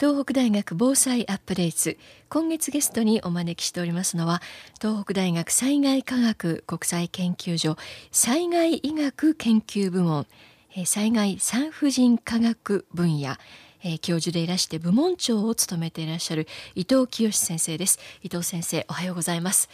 東北大学防災アップデート。今月ゲストにお招きしておりますのは東北大学災害科学国際研究所災害医学研究部門災害産婦人科学分野教授でいらして部門長を務めていらっしゃる伊藤清先生です。伊藤先生おはようございます。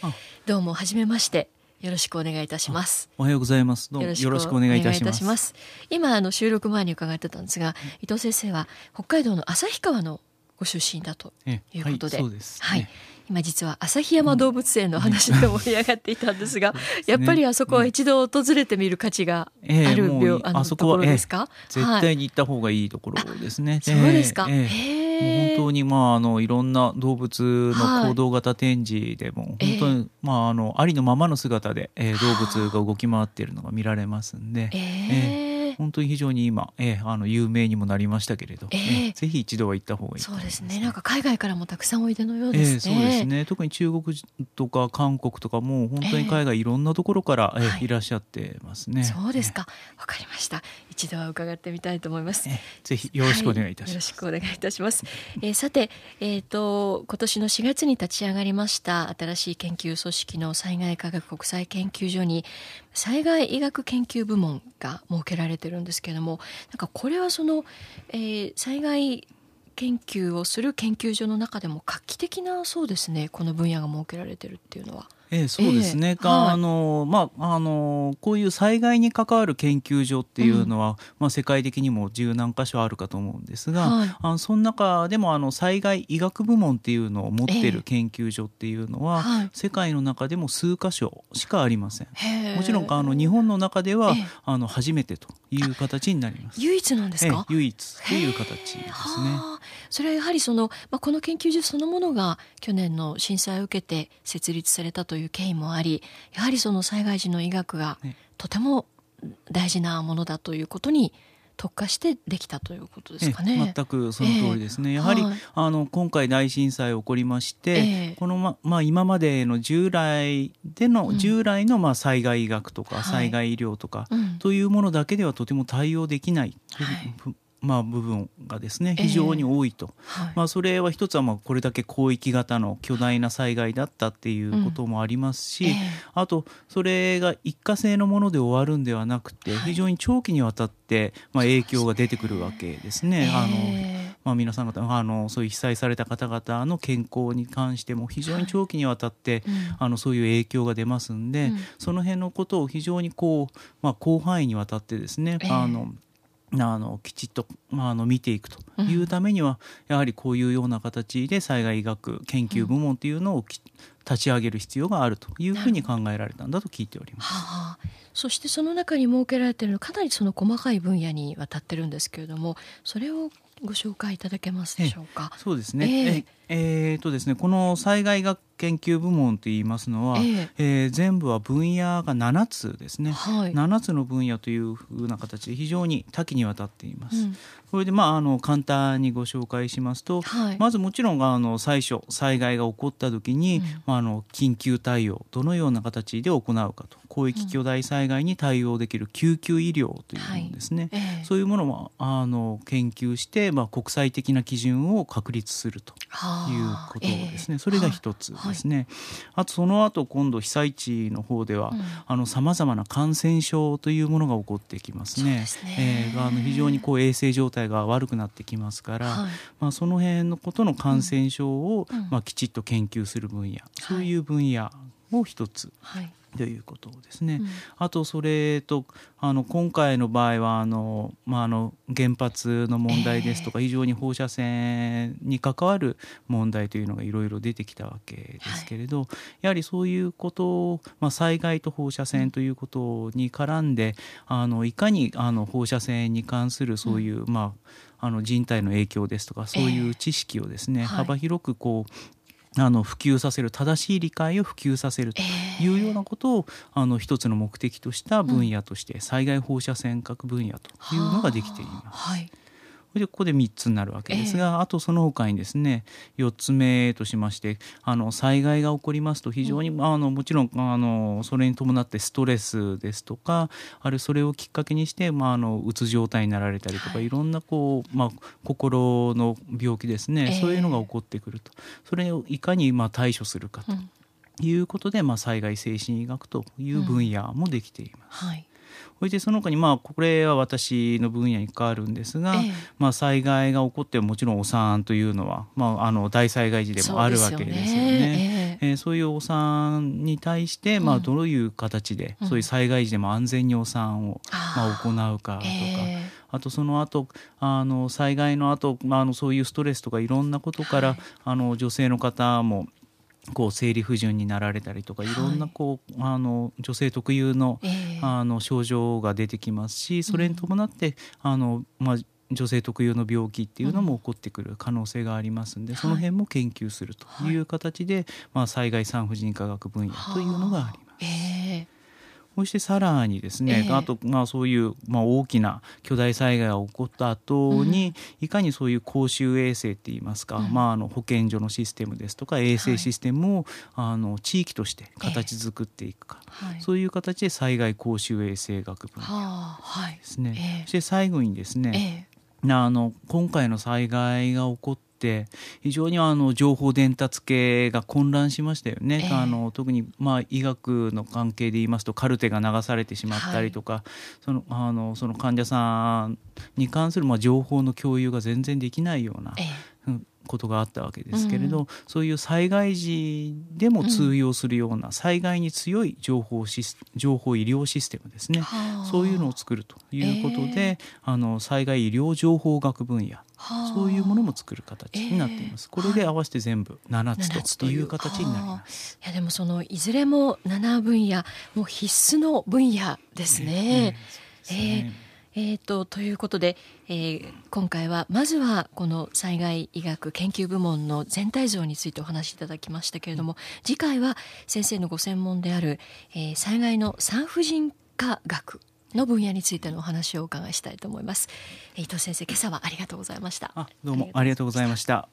どうも初めましてよろしくお願いいたします。おはようございます。どうもよろしくお願いいたします。今あの収録前に伺ってたんですが、伊藤先生は北海道の旭川のご出身だということで、はい、でね、はい、今実は旭山動物園の話で盛り上がっていたんですが、うん。やっぱりあそこは一度訪れてみる価値がある病、えー、あのところですか、えー、絶対に行った方がいいところですね。そうですか。えー本当にまああのいろんな動物の行動型展示でも、本当に、まああのありのままの姿で、えー、動物が動き回っているのが見られますんで、えー、えー本当に非常に今、えー、あの有名にもなりましたけれど、えー、ぜひ一度は行った方がいいそうですね。なんか海外からもたくさんおいでのようですね、えー、そうですね。特に中国とか韓国とかも本当に海外いろんなところから、えー、はい、いらっしゃってますね。そうですか。わ、かりました。一度は伺ってみたいと思います、えー、ぜひよろしくお願いいたします、はい、よろしくお願いいたします、えー、さてえっ、ー、と今年の4月に立ち上がりました新しい研究組織の災害科学国際研究所に災害医学研究部門が設けられててるんですけれどもなんかこれはその、えー、災害研究をする研究所の中でも画期的なそうですねこの分野が設けられてるっていうのは。ええ、そうですね、えー、あのまああのこういう災害に関わる研究所っていうのは、うん、まあ、世界的にも十何箇所あるかと思うんですが、はい、あのその中でもあの災害医学部門っていうのを持っている研究所っていうのは、えーはい、世界の中でも数箇所しかありません。もちろんあの日本の中では、えー、あの初めてという形になります。唯一なんですか？唯一という形ですね。それはやはりそのまあこの研究所そのものが去年の震災を受けて設立されたという経緯もありやはりその災害時の医学がとても大事なものだということに特化してできたということですかね。全くその通りですね。えー、やはり、はい、あの今回大震災起こりまして、えー、このままあ今までの従来での、うん、従来のまあ災害医学とか災害医療とか、はい、というものだけではとても対応できない、はい、まあ、部分がですね非常に多いと、えーはい、まあ、それは一つはまあこれだけ広域型の巨大な災害だったっていうこともありますし、うんえ。ー、あとそれが一過性のもので終わるんではなくて、非常に長期にわたってまあ影響が出てくるわけですね。あのまあ、皆さん方あのそういう被災された方々の健康に関しても非常に長期にわたって、はいうん、あのそういう影響が出ますんで、うん、その辺のことを非常にこう、まあ、広範囲にわたってですね、えー、あのあのきちっと、まあ、あの見ていくというためには、うん、やはりこういうような形で災害医学研究部門というのを立ち上げる必要があるというふうに考えられたんだと聞いております。はあ、そしてその中に設けられているのはかなりその細かい分野にわたってるんですけれどもそれをご紹介いただけますでしょうか？そうですね。えー、えー、とですねこの災害学研究部門といいますのは、えー、えー、全部は分野が7つですね、はい、7つの分野というふうな形で非常に多岐にわたっています。うん、それでまああの簡単にご紹介しますと、はい、まずもちろんあの最初災害が起こった時に、うん、まあ、あの緊急対応どのような形で行うかと広域巨大災害に対応できる救急医療というものですね、はい。えー、そういうものもあの研究して、まあ、国際的な基準を確立するということですね、それが一つですね、はい、あとその後今度被災地の方ではさまざまな感染症というものが起こってきますね。すね。えー、あの非常にこう衛生状態が悪くなってきますから、はい、まあ、その辺のことの感染症を、うん、まあ、きちっと研究する分野、そういう分野を一つ。はいということですね。うん、あとそれとあの今回の場合はあの、まあ、あの原発の問題ですとか、非常に放射線に関わる問題というのがいろいろ出てきたわけですけれど、はい、やはりそういうことを、まあ、災害と放射線ということに絡んであのいかにあの放射線に関するそういう、うん、まああの人体の影響ですとかそういう知識をですね、えー、幅広くこうあの普及させる正しい理解を普及させるというようなことを、えー、あの一つの目的とした分野として、災害放射線科分野というのができています。はい。でここで3つになるわけですが、えー、あとその他にですね4つ目としましてあの災害が起こりますと非常に、うん、あのもちろんあのそれに伴ってストレスですとかあるいはそれをきっかけにして、まあ、あのうつ状態になられたりとか、はい、いろんなこう、まあ、心の病気ですね、えー、そういうのが起こってくると。それをいかにまあ対処するかと。いうことで、まあ、災害精神医学という分野もできています。うんはい。そしてその他にまあこれは私の分野に関わるんですが、ええ、まあ災害が起こってもちろんお産というのは、まあ、あの大災害時でもあるわけですよね。そう、ね。ええ。ー、そういうお産に対して、まあ、どういう形で、うん、そういう災害時でも安全にお産を、まあ、行うかとか。あとその後あの災害の後、まあ、あのそういうストレスとかいろんなことから、はい、あの女性の方もこう生理不順になられたりとかいろんなこう、はい、あの女性特有のえー、あの症状が出てきますしそれに伴って、うん、あのまあ、女性特有の病気っていうのも起こってくる可能性がありますんで、うん、その辺も研究するという形で、はい、まあ、災害産婦人科学分野というのがあります。えーそしてさらにですね、えー、あとまあそういうまあ大きな巨大災害が起こった後に、うん、いかにそういう公衆衛生っていいますか、うん、まああの保健所のシステムですとか衛生システムを、はい、あの地域として形作っていくか、えーそういう形で災害公衆衛生学分野ですね。はいえー、そして最後にですね、あの今回の災害が起こって非常にあの情報伝達系が混乱しましたよね、えー、あの特にまあ医学の関係で言いますとカルテが流されてしまったりとか、はい、そのあのその患者さんに関するまあ情報の共有が全然できないような、えー、ことがあったわけですけれど、うん、そういう災害時でも通用するような災害に強い情報シス情報医療システムですね、そういうのを作るということで、えー、あの災害医療情報学分野そういうものも作る形になっています。これで合わせて全部7つという。形になります。いやでもそのいずれも7分野もう必須の分野ですね。えー、えーえーと、ということで、えー、今回はまずはこの災害医学研究部門の全体像についてお話しいただきましたけれども次回は先生のご専門である、えー、災害の産婦人科学の分野についてのお話をお伺いしたいと思います。伊藤先生、今朝はありがとうございました。どうもありがとうございました。